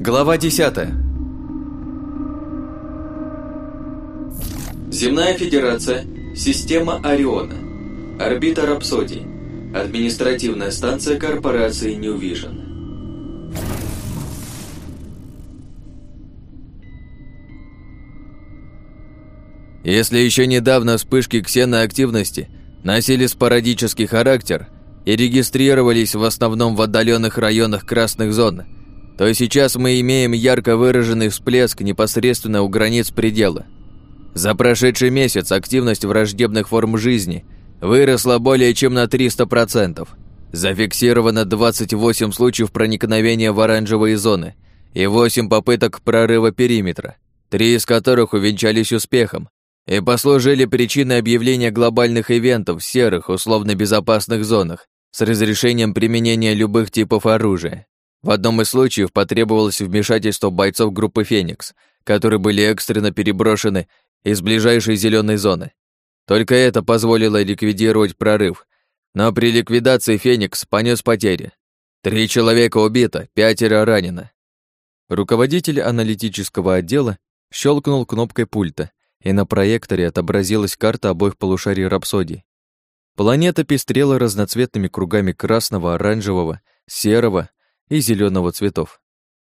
Глава 10 Земная Федерация, система Ориона, орбита Рапсодий, административная станция корпорации New Vision. Если еще недавно вспышки ксеноактивности носили спорадический характер и регистрировались в основном в отдаленных районах красных зон, то сейчас мы имеем ярко выраженный всплеск непосредственно у границ предела. За прошедший месяц активность враждебных форм жизни выросла более чем на 300%. Зафиксировано 28 случаев проникновения в оранжевые зоны и 8 попыток прорыва периметра, три из которых увенчались успехом и послужили причиной объявления глобальных ивентов в серых, условно безопасных зонах с разрешением применения любых типов оружия. В одном из случаев потребовалось вмешательство бойцов группы «Феникс», которые были экстренно переброшены из ближайшей зеленой зоны. Только это позволило ликвидировать прорыв, но при ликвидации «Феникс» понес потери. Три человека убито, пятеро ранено. Руководитель аналитического отдела щелкнул кнопкой пульта, и на проекторе отобразилась карта обоих полушарий Рапсодии. Планета пестрела разноцветными кругами красного, оранжевого, серого и зеленого цветов.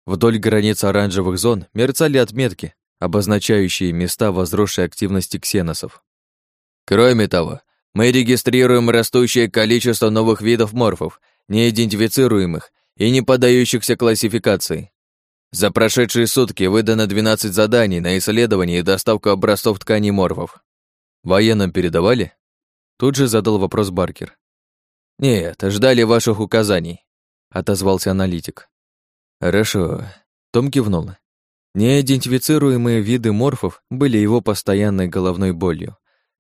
Вдоль границ оранжевых зон мерцали отметки, обозначающие места возросшей активности ксеносов. Кроме того, мы регистрируем растущее количество новых видов морфов, неидентифицируемых и не поддающихся классификации. За прошедшие сутки выдано 12 заданий на исследование и доставку образцов тканей морфов. Военным передавали? Тут же задал вопрос Баркер. Нет, ждали ваших указаний отозвался аналитик. Хорошо. Том кивнул. Неидентифицируемые виды морфов были его постоянной головной болью.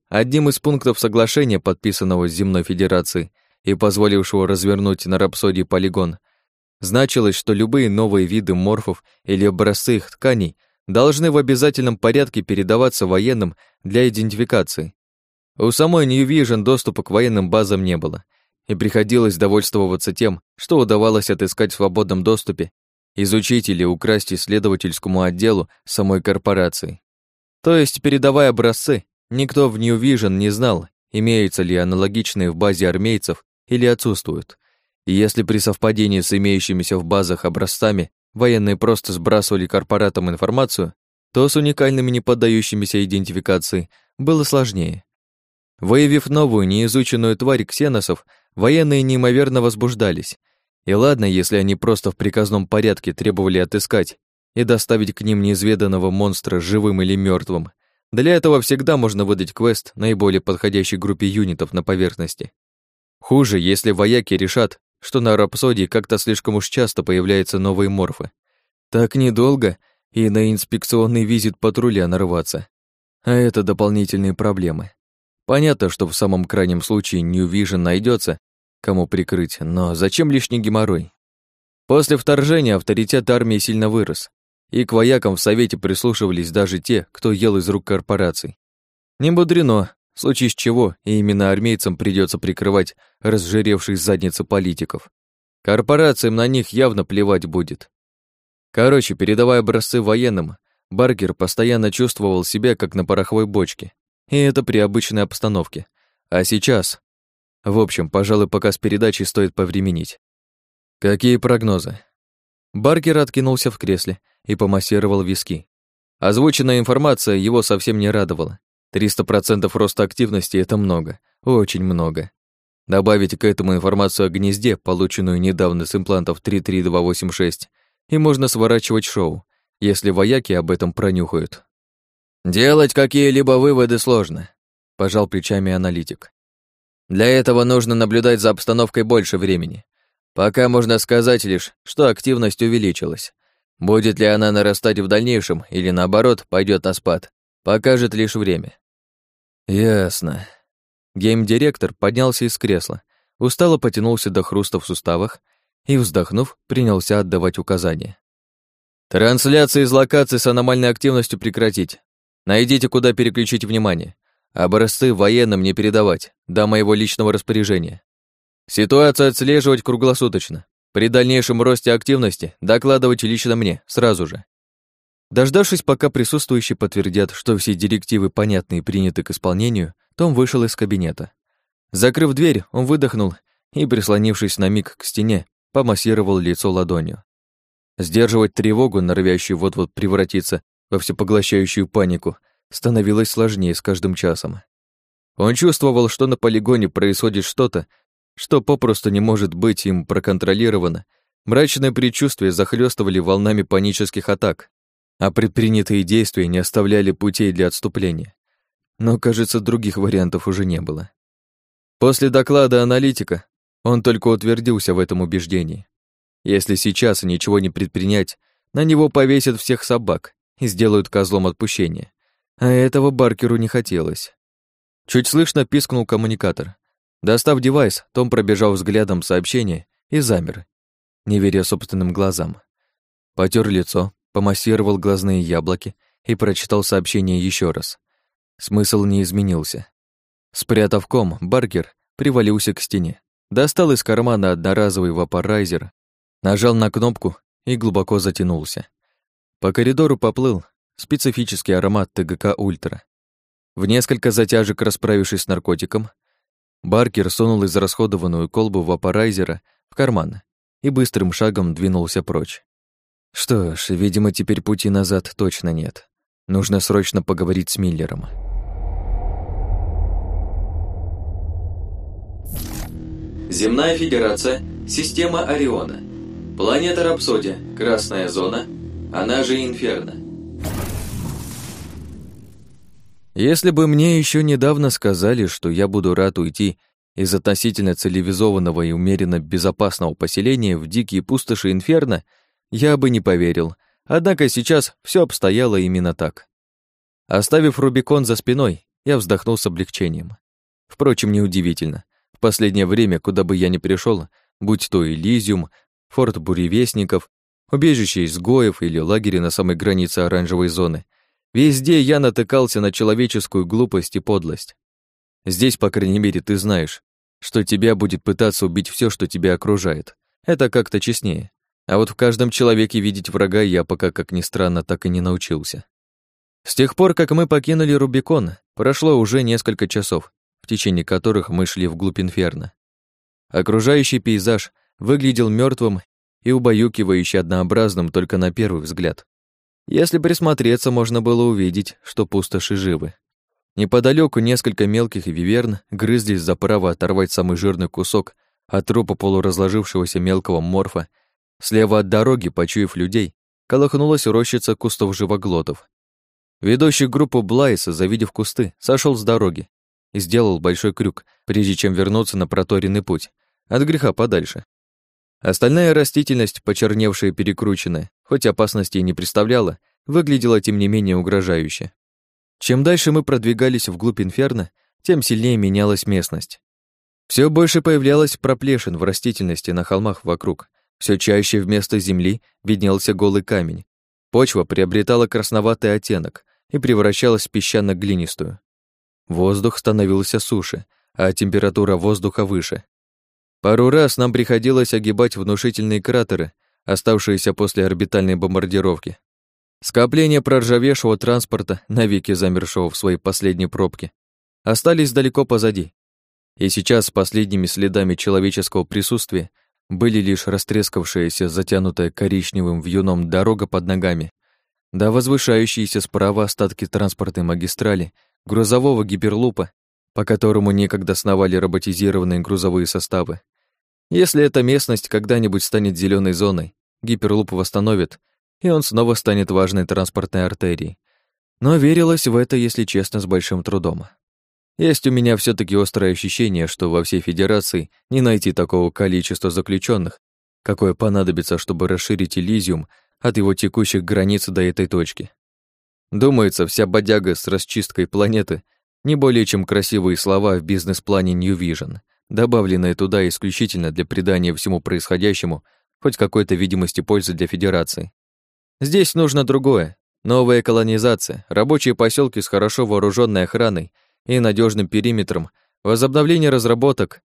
Одним из пунктов соглашения, подписанного с Земной Федерацией и позволившего развернуть на рапсодии полигон, значилось, что любые новые виды морфов или образцы их тканей должны в обязательном порядке передаваться военным для идентификации. У самой New Vision доступа к военным базам не было, и приходилось довольствоваться тем, что удавалось отыскать в свободном доступе, изучить или украсть исследовательскому отделу самой корпорации. То есть, передавая образцы, никто в New Vision не знал, имеются ли аналогичные в базе армейцев или отсутствуют. И если при совпадении с имеющимися в базах образцами военные просто сбрасывали корпоратам информацию, то с уникальными не поддающимися идентификации было сложнее. Выявив новую, неизученную тварь ксеносов, Военные неимоверно возбуждались. И ладно, если они просто в приказном порядке требовали отыскать и доставить к ним неизведанного монстра живым или мертвым. Для этого всегда можно выдать квест наиболее подходящей группе юнитов на поверхности. Хуже, если вояки решат, что на рапсодии как-то слишком уж часто появляются новые морфы. Так недолго и на инспекционный визит патруля нарваться. А это дополнительные проблемы. Понятно, что в самом крайнем случае New Vision найдется, кому прикрыть, но зачем лишний геморрой? После вторжения авторитет армии сильно вырос, и к воякам в Совете прислушивались даже те, кто ел из рук корпораций. Не мудрено, в случае чего именно армейцам придется прикрывать разжиревших задницы политиков. Корпорациям на них явно плевать будет. Короче, передавая образцы военным, Баргер постоянно чувствовал себя как на пороховой бочке, и это при обычной обстановке. А сейчас... В общем, пожалуй, пока с передачей стоит повременить. Какие прогнозы? Баркер откинулся в кресле и помассировал виски. Озвученная информация его совсем не радовала. 300% роста активности — это много, очень много. Добавить к этому информацию о гнезде, полученную недавно с имплантов 33286, и можно сворачивать шоу, если вояки об этом пронюхают. «Делать какие-либо выводы сложно», — пожал плечами аналитик. «Для этого нужно наблюдать за обстановкой больше времени. Пока можно сказать лишь, что активность увеличилась. Будет ли она нарастать в дальнейшем или, наоборот, пойдет на спад, покажет лишь время». «Ясно». Гейм-директор поднялся из кресла, устало потянулся до хруста в суставах и, вздохнув, принялся отдавать указания. «Трансляции из локаций с аномальной активностью прекратить. Найдите, куда переключить внимание. Образцы военным не передавать, до моего личного распоряжения. Ситуацию отслеживать круглосуточно. При дальнейшем росте активности докладывать лично мне, сразу же. Дождавшись, пока присутствующие подтвердят, что все директивы понятны и приняты к исполнению, Том вышел из кабинета. Закрыв дверь, он выдохнул и, прислонившись на миг к стене, помассировал лицо ладонью. Сдерживать тревогу, норовящую вот-вот превратиться во всепоглощающую панику, становилось сложнее с каждым часом. Он чувствовал, что на полигоне происходит что-то, что попросту не может быть им проконтролировано. Мрачные предчувствия захлестывали волнами панических атак, а предпринятые действия не оставляли путей для отступления. Но, кажется, других вариантов уже не было. После доклада аналитика он только утвердился в этом убеждении. Если сейчас ничего не предпринять, на него повесят всех собак и сделают козлом отпущения. А этого Баркеру не хотелось. Чуть слышно пискнул коммуникатор. Достав девайс, Том пробежал взглядом сообщение и замер, не веря собственным глазам. Потер лицо, помассировал глазные яблоки и прочитал сообщение еще раз. Смысл не изменился. Спрятав ком, Баркер привалился к стене, достал из кармана одноразовый вапорайзер, нажал на кнопку и глубоко затянулся. По коридору поплыл специфический аромат ТГК «Ультра». В несколько затяжек расправившись с наркотиком, Баркер сунул израсходованную колбу вапорайзера в карман и быстрым шагом двинулся прочь. Что ж, видимо, теперь пути назад точно нет. Нужно срочно поговорить с Миллером. Земная Федерация, система Ориона. Планета Рапсодия, Красная Зона, она же Инферно. Если бы мне еще недавно сказали, что я буду рад уйти из относительно цивилизованного и умеренно безопасного поселения в дикие пустоши Инферно, я бы не поверил. Однако сейчас все обстояло именно так. Оставив Рубикон за спиной, я вздохнул с облегчением. Впрочем, неудивительно. В последнее время, куда бы я ни пришел, будь то Элизиум, форт буревестников, убежище изгоев или лагерь на самой границе оранжевой зоны, везде я натыкался на человеческую глупость и подлость. Здесь, по крайней мере, ты знаешь, что тебя будет пытаться убить все, что тебя окружает. Это как-то честнее. А вот в каждом человеке видеть врага я пока, как ни странно, так и не научился. С тех пор, как мы покинули Рубикон, прошло уже несколько часов, в течение которых мы шли вглубь инферно. Окружающий пейзаж выглядел мертвым и убаюкивающе однообразным только на первый взгляд. Если присмотреться, можно было увидеть, что пустоши живы. Неподалеку несколько мелких виверн грызлись за право оторвать самый жирный кусок от трупа полуразложившегося мелкого морфа. Слева от дороги, почуяв людей, колыхнулась рощица кустов живоглотов. Ведущий группу Блайса, завидев кусты, сошел с дороги и сделал большой крюк, прежде чем вернуться на проторенный путь, от греха подальше. Остальная растительность, почерневшая и перекрученная, хоть опасности и не представляла, выглядела тем не менее угрожающе. Чем дальше мы продвигались вглубь инферно, тем сильнее менялась местность. Все больше появлялось проплешин в растительности на холмах вокруг. Все чаще вместо земли виднелся голый камень. Почва приобретала красноватый оттенок и превращалась в песчано-глинистую. Воздух становился суше, а температура воздуха выше. Пару раз нам приходилось огибать внушительные кратеры, оставшиеся после орбитальной бомбардировки. Скопления проржавевшего транспорта, навеки замершего в своей последней пробке, остались далеко позади. И сейчас с последними следами человеческого присутствия были лишь растрескавшаяся, затянутая коричневым вьюном дорога под ногами, да возвышающиеся справа остатки транспортной магистрали грузового гиперлупа, по которому некогда сновали роботизированные грузовые составы. Если эта местность когда-нибудь станет зеленой зоной, гиперлуп восстановит, и он снова станет важной транспортной артерией. Но верилось в это, если честно, с большим трудом. Есть у меня все таки острое ощущение, что во всей Федерации не найти такого количества заключенных, какое понадобится, чтобы расширить Элизиум от его текущих границ до этой точки. Думается, вся бодяга с расчисткой планеты не более чем красивые слова в бизнес-плане New Vision, добавленные туда исключительно для придания всему происходящему хоть какой-то видимости пользы для Федерации. Здесь нужно другое. Новая колонизация, рабочие поселки с хорошо вооруженной охраной и надежным периметром, возобновление разработок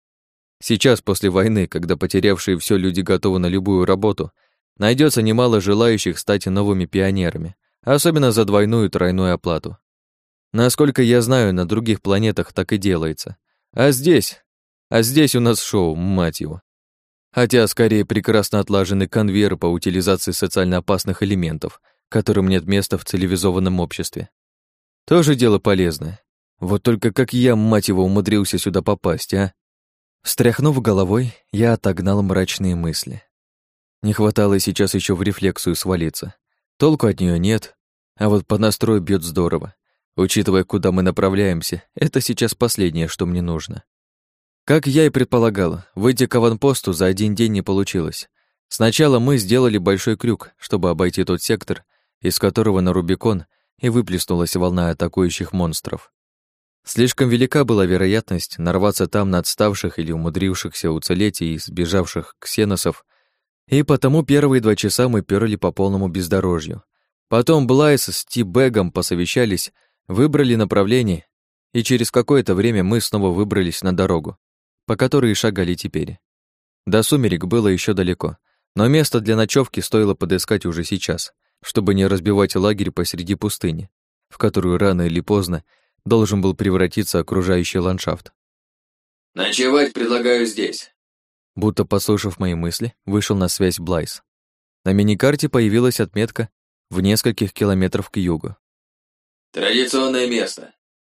Сейчас, после войны, когда потерявшие все люди готовы на любую работу, найдется немало желающих стать новыми пионерами, особенно за двойную и тройную оплату. Насколько я знаю, на других планетах так и делается. А здесь... А здесь у нас шоу, мать его. Хотя, скорее, прекрасно отлаженный конвейер по утилизации социально опасных элементов, которым нет места в цивилизованном обществе. Тоже дело полезное. Вот только как я, мать его, умудрился сюда попасть, а? Встряхнув головой, я отогнал мрачные мысли. Не хватало сейчас еще в рефлексию свалиться. Толку от нее нет, а вот по настрою бьет здорово. Учитывая, куда мы направляемся, это сейчас последнее, что мне нужно. Как я и предполагал, выйти к аванпосту за один день не получилось. Сначала мы сделали большой крюк, чтобы обойти тот сектор, из которого на Рубикон и выплеснулась волна атакующих монстров. Слишком велика была вероятность нарваться там на отставших или умудрившихся уцелеть и сбежавших ксеносов, и потому первые два часа мы перли по полному бездорожью. Потом Блайс с Ти-Бэгом посовещались Выбрали направление, и через какое-то время мы снова выбрались на дорогу, по которой шагали теперь. До сумерек было еще далеко, но место для ночевки стоило подыскать уже сейчас, чтобы не разбивать лагерь посреди пустыни, в которую рано или поздно должен был превратиться окружающий ландшафт. «Ночевать предлагаю здесь», Будто послушав мои мысли, вышел на связь Блайс. На миникарте появилась отметка в нескольких километров к югу. Традиционное место.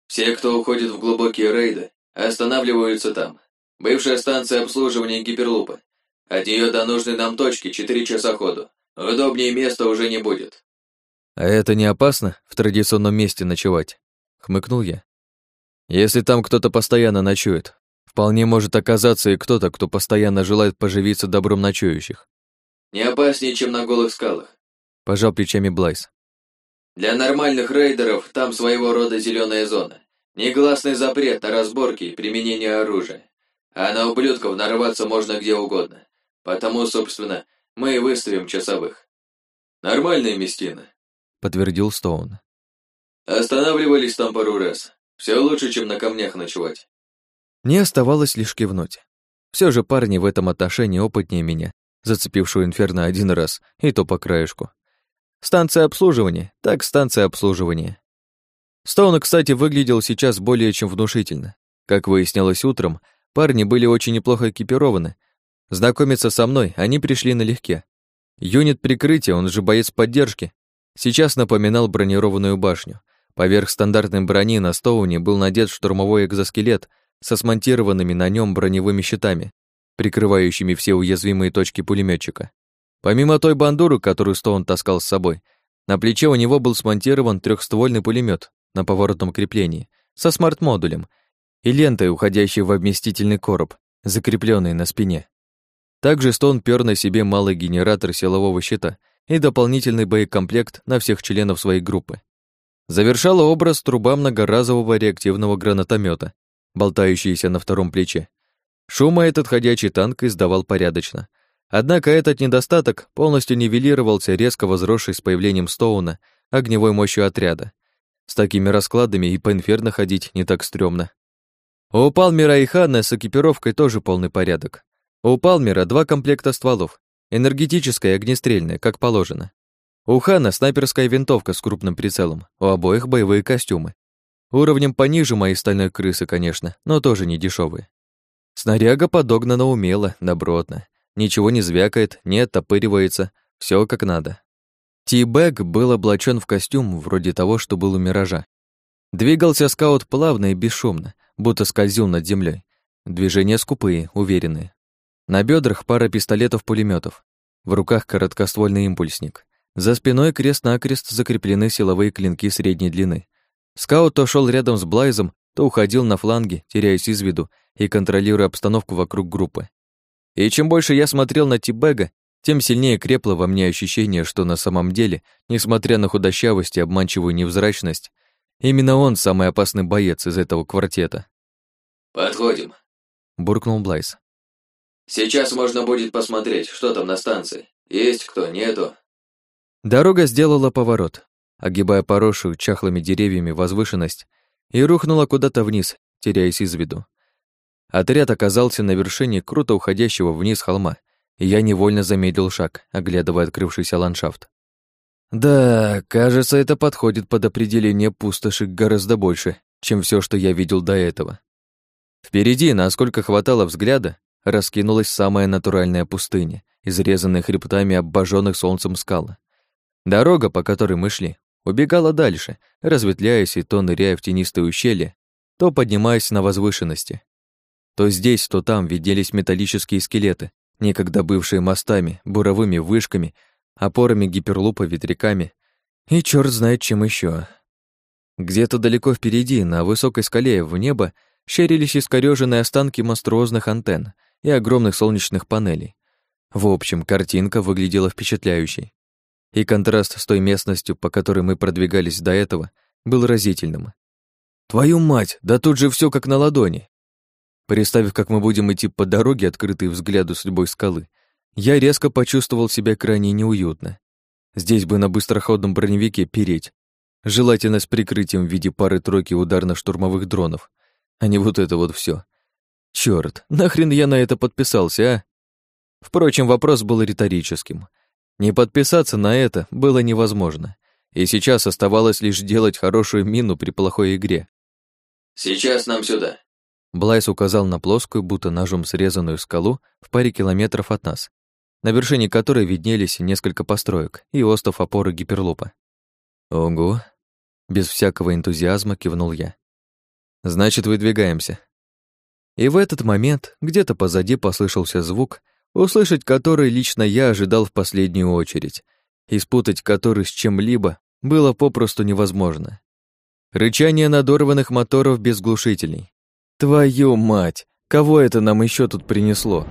Все, кто уходит в глубокие рейды, останавливаются там. Бывшая станция обслуживания гиперлупа. От нее до нужной нам точки 4 часа ходу. Удобнее места уже не будет. А это не опасно в традиционном месте ночевать? Хмыкнул я. Если там кто-то постоянно ночует, вполне может оказаться и кто-то, кто постоянно желает поживиться добром ночующих. Не опаснее, чем на голых скалах. Пожал плечами Блайс. Для нормальных рейдеров там своего рода зеленая зона. Негласный запрет на разборки и применение оружия. А на ублюдков нарваться можно где угодно. Потому, собственно, мы и выставим часовых. Нормальная местина, подтвердил Стоун. Останавливались там пару раз. Все лучше, чем на камнях ночевать. Не оставалось лишь кивнуть. Все же парни в этом отношении опытнее меня, зацепившую инферно один раз, и то по краешку. Станция обслуживания, так станция обслуживания. Стоун, кстати, выглядел сейчас более чем внушительно. Как выяснилось утром, парни были очень неплохо экипированы. Знакомиться со мной они пришли налегке. Юнит прикрытия, он же боец поддержки, сейчас напоминал бронированную башню. Поверх стандартной брони на Стоуне был надет штурмовой экзоскелет со смонтированными на нем броневыми щитами, прикрывающими все уязвимые точки пулеметчика. Помимо той бандуры, которую Стоун таскал с собой, на плече у него был смонтирован трехствольный пулемет на поворотном креплении со смарт-модулем и лентой, уходящей в вместительный короб, закрепленный на спине. Также Стоун пёр на себе малый генератор силового щита и дополнительный боекомплект на всех членов своей группы. Завершала образ труба многоразового реактивного гранатомета, болтающаяся на втором плече. Шума этот ходячий танк издавал порядочно — Однако этот недостаток полностью нивелировался резко возросшей с появлением Стоуна огневой мощью отряда. С такими раскладами и по инферно ходить не так стрёмно. У Палмера и Ханна с экипировкой тоже полный порядок. У Палмера два комплекта стволов, энергетическая и огнестрельная, как положено. У Хана снайперская винтовка с крупным прицелом, у обоих боевые костюмы. Уровнем пониже моей стальной крысы, конечно, но тоже не дешевые. Снаряга подогнана умело, добротно. Ничего не звякает, не оттопыривается, все как надо. Ти-Бэг был облачен в костюм вроде того, что был у Миража. Двигался скаут плавно и бесшумно, будто скользил над землей. Движения скупые, уверенные. На бедрах пара пистолетов пулеметов в руках короткоствольный импульсник. За спиной крест-накрест закреплены силовые клинки средней длины. Скаут то шел рядом с Блайзом, то уходил на фланги, теряясь из виду и контролируя обстановку вокруг группы. И чем больше я смотрел на Тибега, тем сильнее крепло во мне ощущение, что на самом деле, несмотря на худощавость и обманчивую невзрачность, именно он самый опасный боец из этого квартета. «Подходим», — буркнул Блайс. «Сейчас можно будет посмотреть, что там на станции. Есть кто, нету». Дорога сделала поворот, огибая поросшую чахлыми деревьями возвышенность, и рухнула куда-то вниз, теряясь из виду. Отряд оказался на вершине круто уходящего вниз холма, и я невольно замедлил шаг, оглядывая открывшийся ландшафт. Да, кажется, это подходит под определение пустоши гораздо больше, чем все, что я видел до этого. Впереди, насколько хватало взгляда, раскинулась самая натуральная пустыня, изрезанная хребтами обожженных солнцем скал. Дорога, по которой мы шли, убегала дальше, разветвляясь и то ныряя в тенистые ущелья, то поднимаясь на возвышенности. То здесь, то там виделись металлические скелеты, некогда бывшие мостами, буровыми вышками опорами гиперлупа, ветряками и черт знает чем еще. Где-то далеко впереди, на высокой скале, в небо, щерились искорёженные останки монструозных антенн и огромных солнечных панелей. В общем, картинка выглядела впечатляющей. И контраст с той местностью, по которой мы продвигались до этого, был разительным. Твою мать, да тут же все как на ладони. Представив, как мы будем идти по дороге, открытой взгляду с любой скалы, я резко почувствовал себя крайне неуютно. Здесь бы на быстроходном броневике переть, желательно с прикрытием в виде пары-тройки ударно-штурмовых дронов, а не вот это вот все. Черт, нахрен я на это подписался, а? Впрочем, вопрос был риторическим. Не подписаться на это было невозможно, и сейчас оставалось лишь делать хорошую мину при плохой игре. «Сейчас нам сюда», Блайс указал на плоскую, будто ножом срезанную скалу в паре километров от нас, на вершине которой виднелись несколько построек и остов опоры гиперлупа. «Ого!» — без всякого энтузиазма кивнул я. «Значит, выдвигаемся». И в этот момент где-то позади послышался звук, услышать который лично я ожидал в последнюю очередь, и спутать который с чем-либо было попросту невозможно. Рычание надорванных моторов без глушителей. Твою мать, кого это нам еще тут принесло?